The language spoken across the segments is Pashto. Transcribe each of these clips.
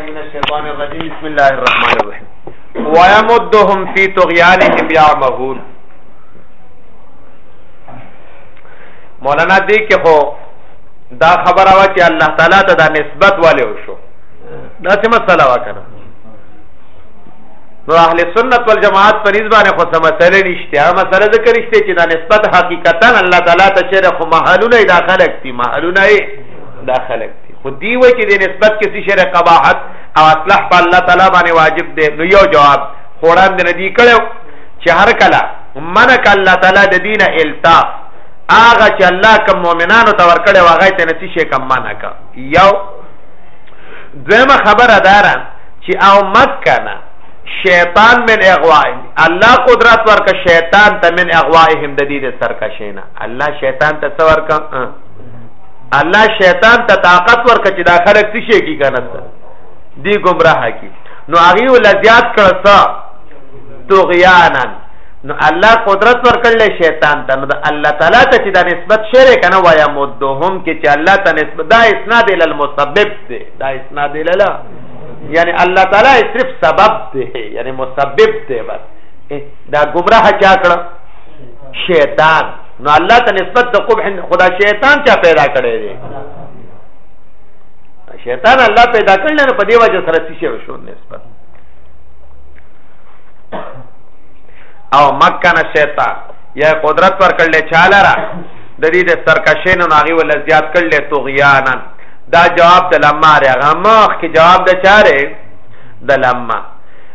من الشیطان الرجیم بسم الله الرحمن الرحیم ويمدهم في طغيانهم يعمهون مولانا دې کې خو دا خبره وا چې الله تعالی ته دا نسبت والے وشو دا څه مسله وا کنه نو اهل سنت والجماعت په نسبت باندې خو سم مسله نشته هغه مسله ذکر نشته چې دا نسبت حقیقتا الله تعالی ته چیرې خو محلونه داخله کړي محلونه داخله خو دی وای چې د نسبت کې څه شری قباحت او اصلح په الله تعالی باندې واجب دی نو یو جواب خوران د ندی کړو چې هر کله منک الله تعالی د دین التاف هغه چې الله کوم مؤمنانو ته ورکړي واغې ته نتی شي کوم منک یو دغه خبره دارا چې او مکه نه شیطان من اغوائهم الله قدرت ورک شیطان ته من اغوائهم د دې سرکشینا الله شیطان ته څور کا الله شیطان ته طاقت ورکړ چې دا خلک څه شي کی کنه دی گمراه کی نو هغه ول زیات کړسا طغیانا نو الله قدرت ورکړل شیطان ته نو الله تعالی ته چې دا نسبت شری کنه وایا مدهم کې چې الله ته نسبت دا اسناد ال المسبب دی دا اسناد ال یعنی الله تعالی صرف سبب دی یعنی مسبب دی بس دا گمراه چا کړ شیطان نو الله ته نسبت د قبح خدا شیطان چا پیدا کړی دی شیطان الله پیدا کړل نه په دی وجه سره څه شی شو نسبت او مکن شیطان یا قدرت پر کړل چاله را د دې د سرکشین او ناغي ول زیات کړل توغیانا دا جواب د لماره غمخ کې جواب د چاره د لماره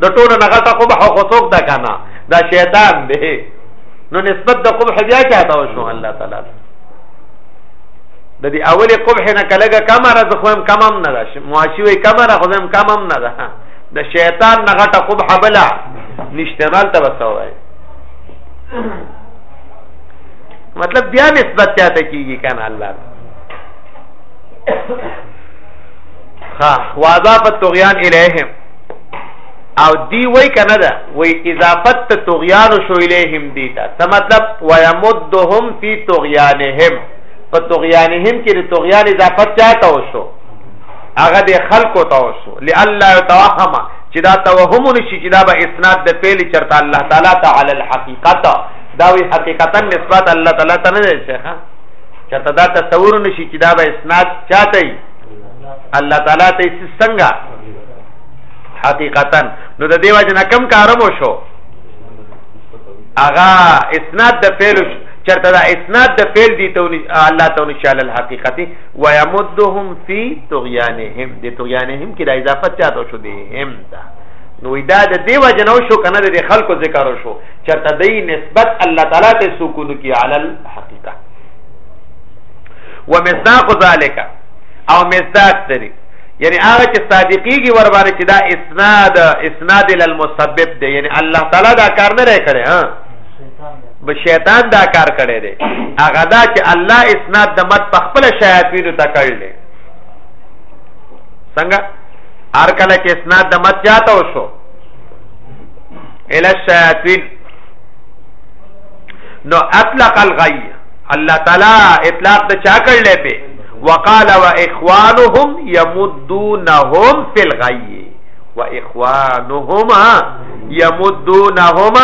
د ټولو نه غټه قبح خو څوک ده که نه دا شیطان دی نو نسبت د قبح بیا چاته وشو الله تعالی د دې اولې قبح نه کلګه کم را زه خو هم کم هم نه ده معاشي وي کم را خو هم کم هم نه ده د شیطان نه غټه قبح بلا نشته مال ته وسوای مطلب بیا نسبت چاته کیږي کنه الله ها واضافت طغیان الیهم او دی وای کنه دا وای اضافت ته طغیان شو الیهم دیتا څه مطلب ويمدهم فی طغیانهم په طغیانهم کې د طغیان اضافت چاته وشو هغه د خلقو ته وشو لالا يتوهم چې دا توهم نشي چې دا به اسناد د پیل چرته الله تعالی تعالی الحقیقت دا وی حقیقتا نسبت الله تعالی ته نه شيخه چرته دا تصور نشي چې دا به اسناد چاته الله تعالی ته څنګه حقیقتا نو د دیو جن کم کارمو شو اغا اسناد د فعل چرته دا اسناد د فعل دی ته الله تعالی شال الحقیقت و یمدهم فی طغیانهم د طغیانهم کې د اضافه چاته شو دی هم دا نو دا د دیو جن شو کنه د خلکو ذکر شو چرته دی نسبت الله تعالی ته سکون کی علی الحقیقت ومصداق ذالک او مصداق تری یعنی هغه چې صادقیږي ور باندې چې دا اسناد اسناد ال المسبب دی یعنی الله تعالی دا کار نه کړي ها به شیطان دا کار کړي دی هغه دا چې الله اسناد د مت په خپل شیاطین ته کړل څنګه هر کله چې اسناد د مت چاته وشو ال الشیاطین نو اطلق الغی الله تعالی اطلاق د چا کړل په وقال واخوانهم يمدونهم في الغي واخوانهم يمدونهم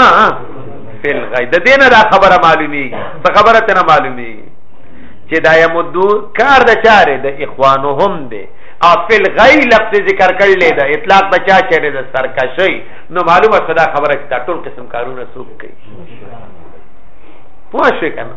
في الغي د دینه دا خبره معلومی څه خبره ته نه معلومی چې دا يمدو کار د چاره د اخوانهم دی او في الغي لفظ ذکر کړل دا اطلاق بچا چره د سرکشي نو معلومه صدا خبره چې ټول قسم کارونه سوق کوي پوه شئ کنه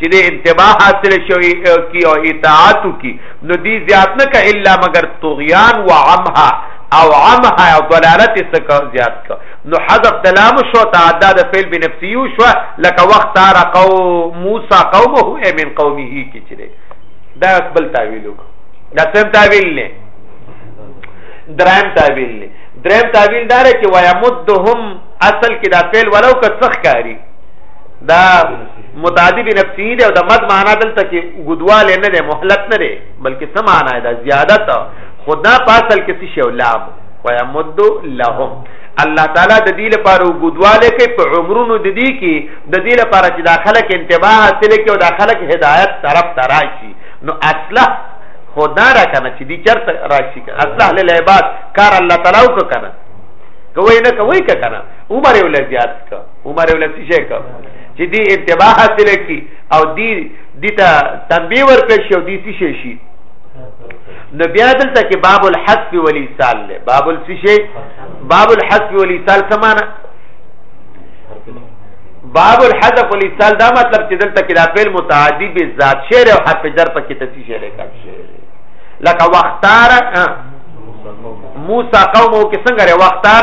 چې دې انتباه حاصل شوی کی او اطاعت کی نو دی زیات نه ک الا مگر طغیان و عمها او عمها او ضلالت سکه زیات ک نو حذف دلام شو تعداد فعل بنفسی شو لکه وقت تار قوم موسی قومه ای من قومه کی چره دا بل تعویل وک دا سم تعویل نه درام تعویل نه درام تعویل دار چې ويمدهم اصل کې دا فعل ولو که څخ کاری دا متعدی به نفسی دی او د مد معنا دلته کې غدواله نه دی مهلت نه دی بلکې سم معنا ده زیادت خدا پاسل کې څه شی لام ويمد لهم الله تعالی د دې لپاره غدواله کې په عمرونو د دې کې د دې لپاره چې داخله کې انتباه حاصل کې او داخله کې هدایت طرف تراشي نو اصله خدا را کنه چې دې چرته راشي اصله للعباد کار الله تعالی وکړه کوي نه کوي کنه عمر یې ولې زیات کړ عمر ابن سی شیخ چې دی انتباه حاصل کی او دی دیتا تنبیه ورکړ شو دی سی شي شي نو بیا دلته کې باب الحذف والیصال له باب الفشی باب الحذف والیصال سمانه باب الحذف والاتصال دا مطلب چې دلته کې دا فعل متعدی به ذات شعر او حرف جر پکې تفصیل شعر کړ لکه وختار موسی قومو کې څنګه وختار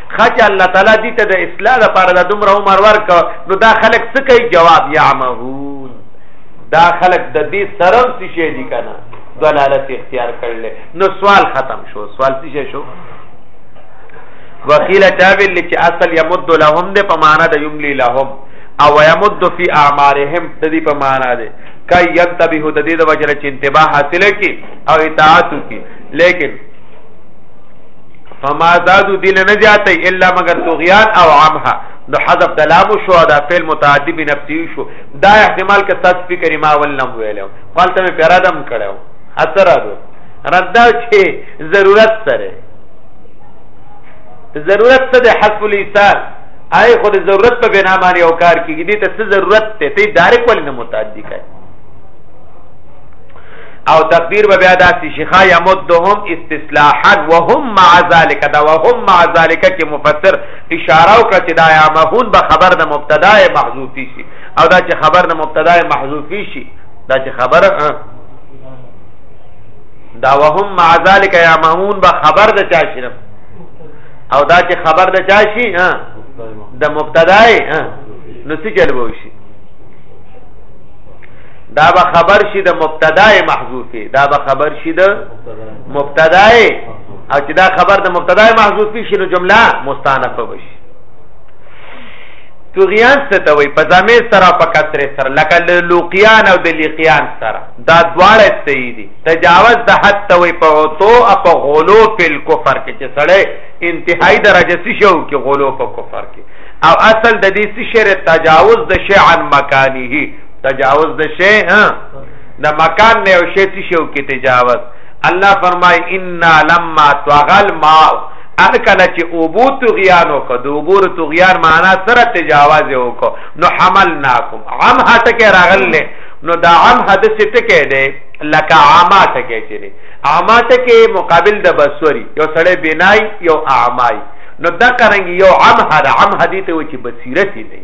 خاچ الله تعالی دې ته د اصلاح لپاره د دومره عمر ورک نو دا خلک څه کوي جواب یعمهون دا خلک د دې سرم څه شي دي کنه دلالت اختیار کړل نو سوال ختم شو سوال څه شو وکیل چاویل چې اصل یمد لهم د په معنا د یملی لهم او یمد فی اعمارهم د دې په معنا ده کای یتبه د دې د وجره چې انتباه حاصله کی او اطاعت کی لیکن فما زادو دل نه زیاته الا مگر طغیان او عمها نو حذف د لام شو دا فعل متعدی بنفسی شو دا احتمال کې تاسو فکر ما ولنم ویلو قال ته پیرادم کړو اثر راځو ردا چې ضرورت سره ضرورت څه د حذف الاثار آی خو د ضرورت په بنا باندې او کار کیږي دې ته څه ضرورت ته ته دارک ولنه متعدی کوي او تقدیر به بیا داسې شیخا یمدهم استصلاحا وهم مع ذلک دا وهم مع ذلک کې مفسر اشاره وکړه چې دا یامهون به خبر د مبتدا محذوفی شي او دا چې خبر د مبتدا محذوفی شي دا چې خبر دا وهم مع ذلک یامهون به خبر د چا شي او دا چې خبر د چا شي د مبتدا نو څه چلو شي دا به خبر شي د مبتدا محذوفه دا به خبر شي د مبتدا او چې دا خبر د مبتدا محذوفه شي نو جمله مستانفه بشي توغیان څه ته وای په ځمې سره په کثرې سره لکه لوقیان او د لیقیان سره دا دواړه صحیح دي تجاوز د حد ته وای په تو او په غلو په کفر کې چې سړی انتهایی درجه څه شو کې غلو په کفر کې او اصل د دې څه شری تجاوز د شی عن مکانه تجاوز د شی ها د مکان نه او شی څه شو کې تجاوز الله فرمای ان لما طغل ما ان کله چې اوبو تغیانو کو د اوبو تغیان معنا سره تجاوز وکړو نو حملناکم عم هټکه راغله نو دا عم حدث ټکه دی لکه عاما ټکه چې دی عاما ټکه مقابل د بصوري یو سړی بنای یو اعمای نو دا کرنګ یو عم هر عم حدیث و چې بصیرت دی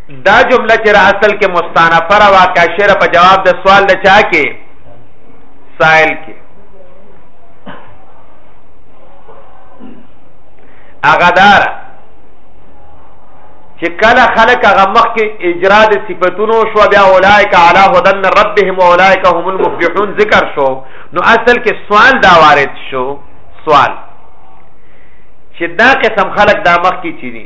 دا جمله چې را اصل کې مستانفه را واقع شعر په جواب د سوال د چا کې سائل کې هغه دار چې کله خلک هغه مخ کې اجرا د صفاتونو شو بیا اولایک علی هدن ربهم اولایک هم المفلحون ذکر شو نو اصل کې سوال دا وارد شو سوال چې دا قسم خلک دا مخ کې چي دي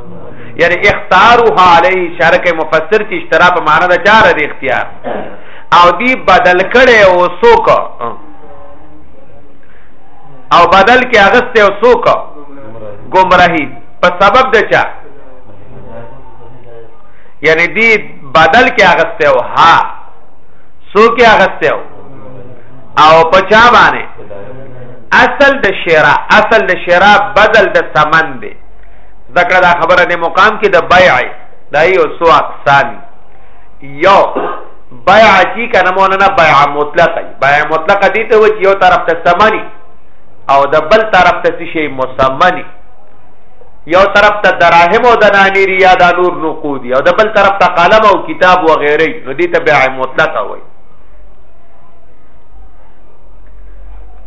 یعنی اختارها علیه شرک مفسر چې اشترا په معنا د چار د اختیار او دی بدل کړي او سوک او بدل کې اغسته او سوک گمراهی په سبب د چا یعنی دی بدل کې اغسته او ها سوک اغسته او او پچا باندې اصل د شرا اصل د شرا بدل د ثمن دی ذکر دا خبره د مقام کې د بیع دا یو سو اقسام یو بیع چې کنه مولانا بیع مطلق دی بیع مطلق دي ته و چې یو طرف ته سمانی او د بل طرف ته شی مسمنی یو طرف ته دراهم او د نانیری یا د نور نقود او د بل طرف ته قلم او کتاب و غیره نو دي ته بیع مطلق وای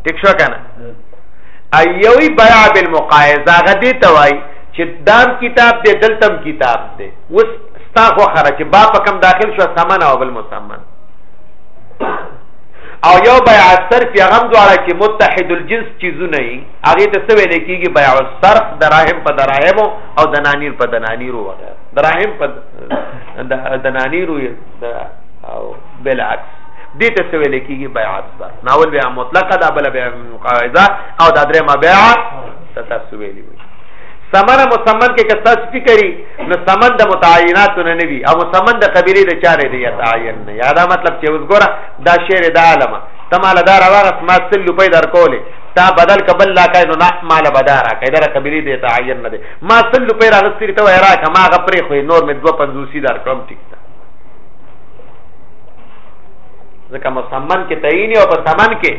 ٹھیک شو کنه ایوی بیع بالمقایزه غدی توای چې دام کتاب دی دلتم کتاب دی وس ستا خو خره چې با په کم داخل شو سامان او بل مسمن او یو بیع صرف یا غم دواړه کې متحد الجنس چیزو نه ای هغه ته څه ویل کیږي بیع صرف دراهم په دراهم او دنانیر په دنانیرو وغیرہ دراهم په دنانیرو او بالعکس دې ته څه ویل کیږي بیع صرف ناول بیع مطلقه دا بل بیع مقاعده او دا درې مبيع تاسو ویلی وي سمن مسمن کې که تاسو فکرې نو سمن د متعینات نه نوي او مسمن د قبيله د چاره دی یتعین نه یادا مطلب چې اوس ګوره دا شعر د عالمه تماله دار واره ما سل لپی در کولې تا بدل کبل لا کای نو نه مال بدارا کای دره قبيله دی تعین نه دی ما سل لپی راغستې ته وای را کما غپرې خو نور مې 250 در کړم ټیک ده ځکه مسمن کې تعین او په سمن کې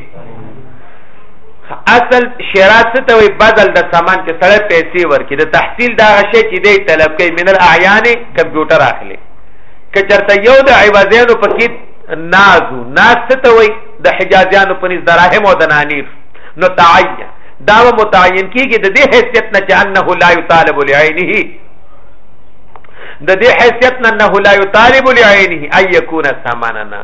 اصل شرا څه ته وي بدل د سامان چې سړی پیسې ورکړي د تحصیل دا شی چې دی طلب کوي من الاعیان کمپیوټر اخلي که چرته یو د عوضیانو پکې نازو ناز څه ته وي د حجازیانو په نس دراهم او د نانیر نو تعین دا متعین کیږي د دې حیثیت نه چې انه لا یطالب لعینه د دې حیثیت نه انه لا یطالب لعینه ان یکون ساماننا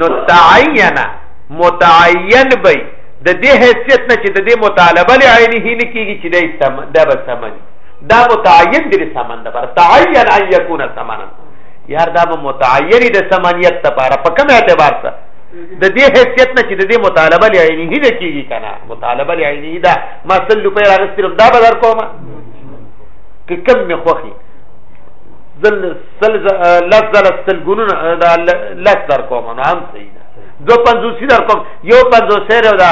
نو تعین متعین به د دې حیثیت نه چې د دې مطالبه لعینه نه کیږي چې د سم د به سمن دا متعین دې سمن د پر تعین ان یکون سمن یار دا متعین د سمنیت لپاره په کوم اعتبار سره د دې حیثیت نه چې د دې مطالبه لعینه نه کیږي کنه مطالبه لعینه دا ما سل په راغسترم دا بدر کومه که کم می خوخي زل زل لس زل سلګونونه دا لس در کوم نو هم صحیح ده دو پنځوسی در کوم یو پنځوسی رو دا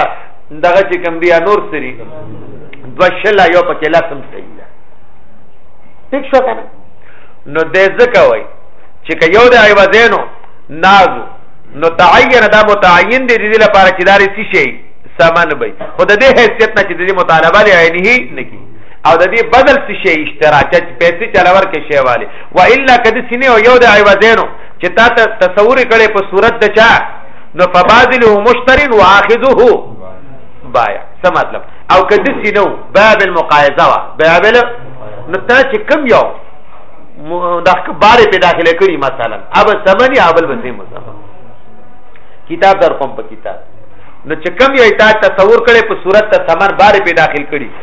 دغه چې کوم بیا نور سری دو شلا یو پکې لسم صحیح ده ٹھیک شو کنه نو دې ځکه وای چې که یو د ایوازینو نازو نو تعین دا متعین دی دې لپاره چې داري څه شي سامان به خود دې حیثیت نه چې دې مطالبه لري نه کی او د دې بدل څه شي اشتراک چې پیسې چلور کې شی والي و الا کدي سینه او یو د عوضینو چې تا ته تصور کړي په صورت د چا نو فبادله مشتري واخذه بایا څه مطلب او کدي سینه باب المقایزه وا باب نو تا چې کم یو د اخبار په داخله کړي مثلا اب سمني ابل بسې مثلا کتاب در کوم په کتاب نو چې کم یو تا تصور کړي په صورت ته ثمر بار په داخل کړي